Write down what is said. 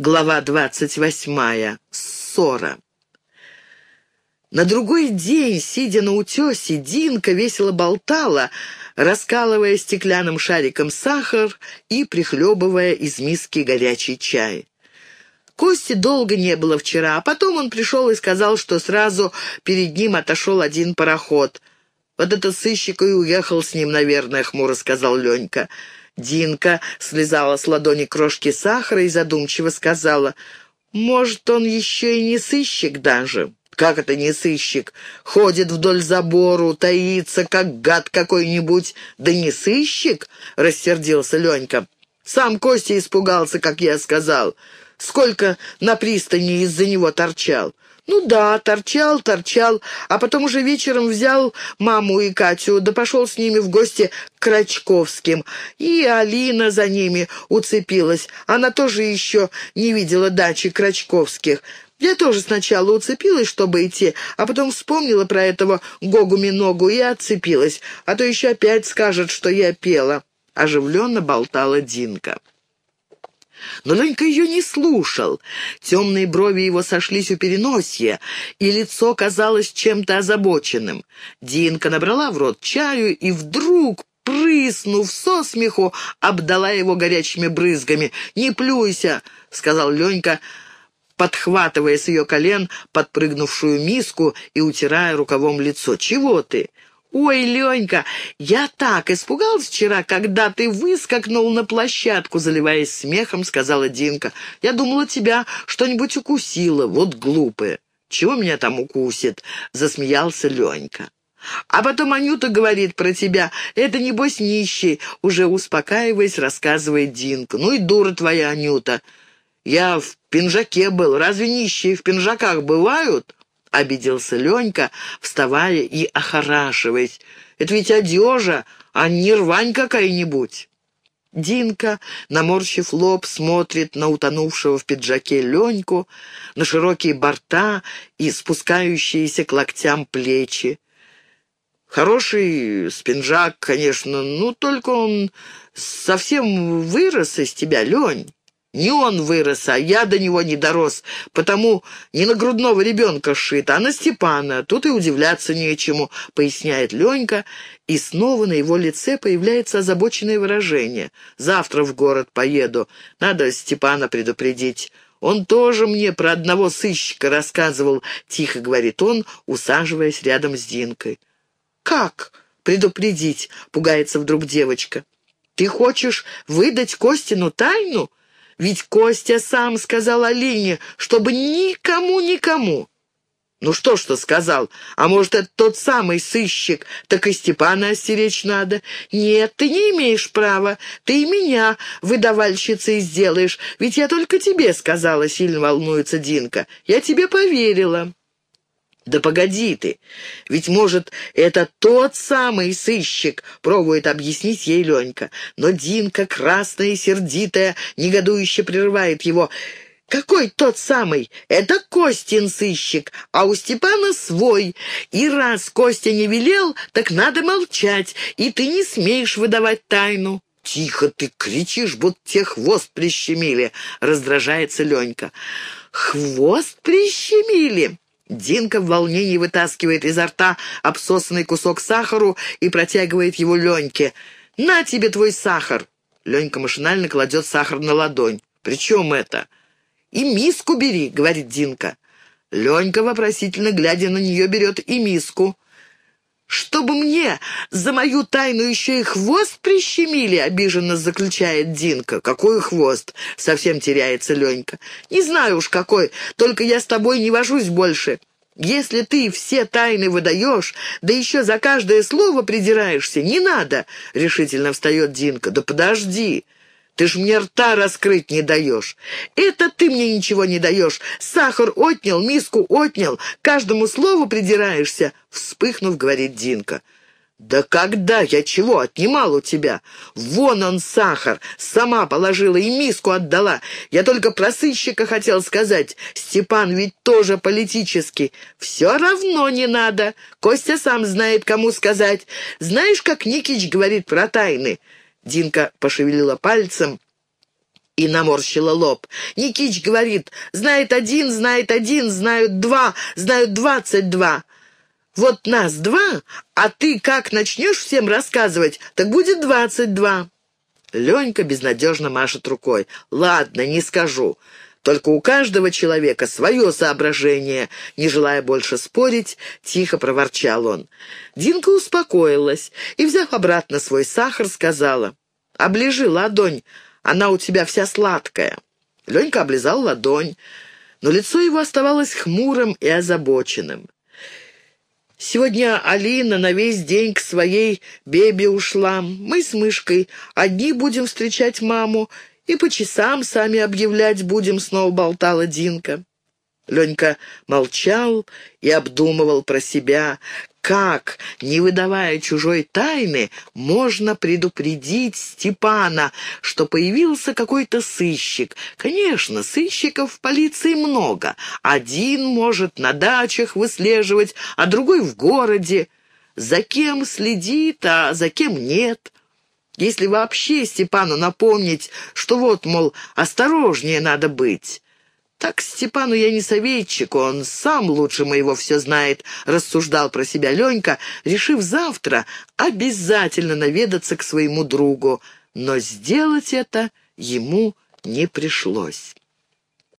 Глава двадцать восьмая. Ссора. На другой день, сидя на утесе, Динка весело болтала, раскалывая стеклянным шариком сахар и прихлебывая из миски горячий чай. Кости долго не было вчера, а потом он пришел и сказал, что сразу перед ним отошел один пароход. «Вот этот сыщик и уехал с ним, наверное», — хмуро сказал Ленька. Динка слезала с ладони крошки сахара и задумчиво сказала, «Может, он еще и не сыщик даже?» «Как это не сыщик? Ходит вдоль забору, таится, как гад какой-нибудь. Да не сыщик?» — рассердился Ленька. «Сам Костя испугался, как я сказал. Сколько на пристани из-за него торчал. Ну да, торчал, торчал, а потом уже вечером взял маму и Катю, да пошел с ними в гости к Крачковским. И Алина за ними уцепилась. Она тоже еще не видела дачи Крачковских. Я тоже сначала уцепилась, чтобы идти, а потом вспомнила про этого Гогу-Миногу и отцепилась, а то еще опять скажет, что я пела. Оживленно болтала Динка. Но Ленька ее не слушал. Темные брови его сошлись у переносья, и лицо казалось чем-то озабоченным. Динка набрала в рот чаю и вдруг, прыснув со смеху, обдала его горячими брызгами. «Не плюйся!» — сказал Ленька, подхватывая с ее колен подпрыгнувшую миску и утирая рукавом лицо. «Чего ты?» «Ой, Ленька, я так испугалась вчера, когда ты выскакнул на площадку», заливаясь смехом, сказала Динка. «Я думала, тебя что-нибудь укусило, вот глупая». «Чего меня там укусит?» — засмеялся Ленька. «А потом Анюта говорит про тебя. Это, небось, нищий», — уже успокаиваясь, рассказывает Динка. «Ну и дура твоя, Анюта. Я в пинжаке был. Разве нищие в пинжаках бывают?» — обиделся Ленька, вставая и охорашиваясь. «Это ведь одежа, а не рвань какая-нибудь». Динка, наморщив лоб, смотрит на утонувшего в пиджаке Леньку, на широкие борта и спускающиеся к локтям плечи. Хороший спинжак, конечно, ну только он совсем вырос из тебя, Лень. Не он вырос, а я до него не дорос, потому не на грудного ребенка шит, а на Степана. Тут и удивляться нечему, поясняет Ленька, и снова на его лице появляется озабоченное выражение. Завтра в город поеду, надо Степана предупредить. Он тоже мне про одного сыщика рассказывал, тихо говорит он, усаживаясь рядом с Динкой. «Как предупредить?» — пугается вдруг девочка. «Ты хочешь выдать Костину тайну?» Ведь Костя сам сказал Алине, чтобы никому-никому. Ну что ж, что сказал? А может, это тот самый сыщик? Так и Степана остеречь надо. Нет, ты не имеешь права. Ты и меня выдавальщицей сделаешь. Ведь я только тебе сказала, сильно волнуется Динка. Я тебе поверила. «Да погоди ты! Ведь, может, это тот самый сыщик!» — пробует объяснить ей Ленька. Но Динка, красная и сердитая, негодующе прерывает его. «Какой тот самый? Это Костин сыщик, а у Степана свой. И раз Костя не велел, так надо молчать, и ты не смеешь выдавать тайну». «Тихо ты кричишь, будто те хвост прищемили!» — раздражается Ленька. «Хвост прищемили!» Динка в волнении вытаскивает изо рта обсосанный кусок сахару и протягивает его Леньке. «На тебе твой сахар!» Ленька машинально кладет сахар на ладонь. «При чем это?» «И миску бери», — говорит Динка. Ленька, вопросительно глядя на нее, берет и миску. «Чтобы мне за мою тайну еще и хвост прищемили?» — обиженно заключает Динка. «Какой хвост?» — совсем теряется Ленька. «Не знаю уж какой, только я с тобой не вожусь больше. Если ты все тайны выдаешь, да еще за каждое слово придираешься, не надо!» — решительно встает Динка. «Да подожди!» Ты ж мне рта раскрыть не даешь. Это ты мне ничего не даешь. Сахар отнял, миску отнял, каждому слову придираешься. Вспыхнув, говорит Динка. «Да когда я чего отнимал у тебя? Вон он сахар, сама положила и миску отдала. Я только про сыщика хотел сказать. Степан ведь тоже политический. Все равно не надо. Костя сам знает, кому сказать. Знаешь, как Никич говорит про тайны? Динка пошевелила пальцем, и наморщила лоб. Никич говорит, знает один, знает один, знают два, знают двадцать два. Вот нас два, а ты как начнешь всем рассказывать, так будет двадцать два. Ленька безнадежно машет рукой. «Ладно, не скажу. Только у каждого человека свое соображение. Не желая больше спорить, тихо проворчал он. Динка успокоилась и, взяв обратно свой сахар, сказала, «Оближи ладонь, она у тебя вся сладкая». Ленька облизал ладонь, но лицо его оставалось хмурым и озабоченным. Сегодня Алина на весь день к своей бебе ушла. Мы с мышкой одни будем встречать маму и по часам сами объявлять будем, снова болтала Динка. Ленька молчал и обдумывал про себя, как, не выдавая чужой тайны, можно предупредить Степана, что появился какой-то сыщик. Конечно, сыщиков в полиции много. Один может на дачах выслеживать, а другой в городе. За кем следит, а за кем нет. Если вообще Степану напомнить, что вот, мол, осторожнее надо быть. «Так Степану я не советчик, он сам лучше моего все знает», — рассуждал про себя Ленька, решив завтра обязательно наведаться к своему другу. Но сделать это ему не пришлось.